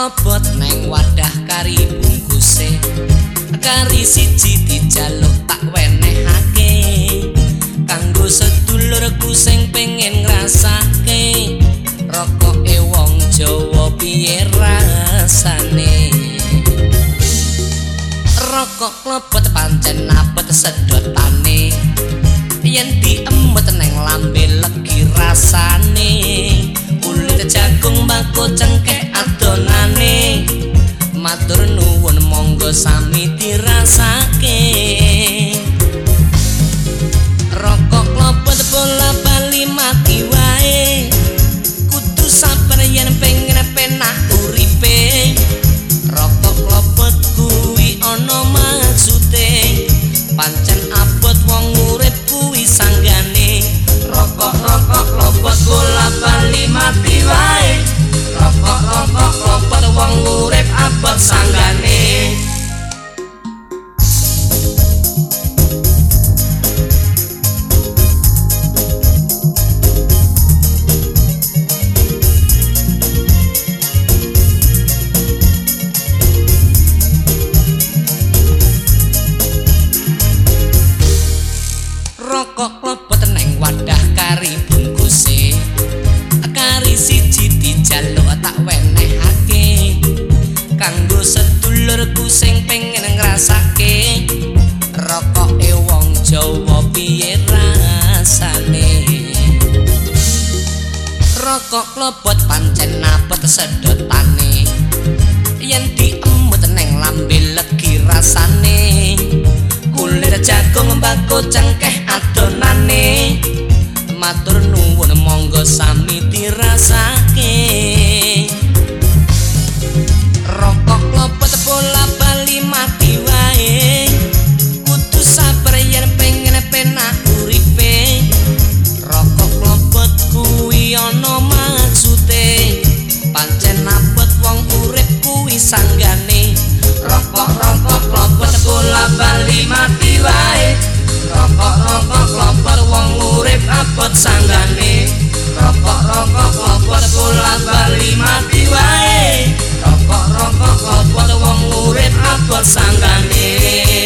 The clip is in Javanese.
klebot neng wadah kari bungkuse. Kari siji dijaluk tak wenehake. Kanggo sedulurku sing pengen ngrasake. Rokoke wong Jawa piye rasane? Rokok klebot pancen apa sedotane. Yen diemut neng lambe kari bungkuse kari siji dijaluk tak wenehake. Kanggo sedulurku sing pengen ngrasake rokok e wong Jawa piye rasane? Rokok klebet pancen apet sedotane yen diemut neng lambe tuko sangani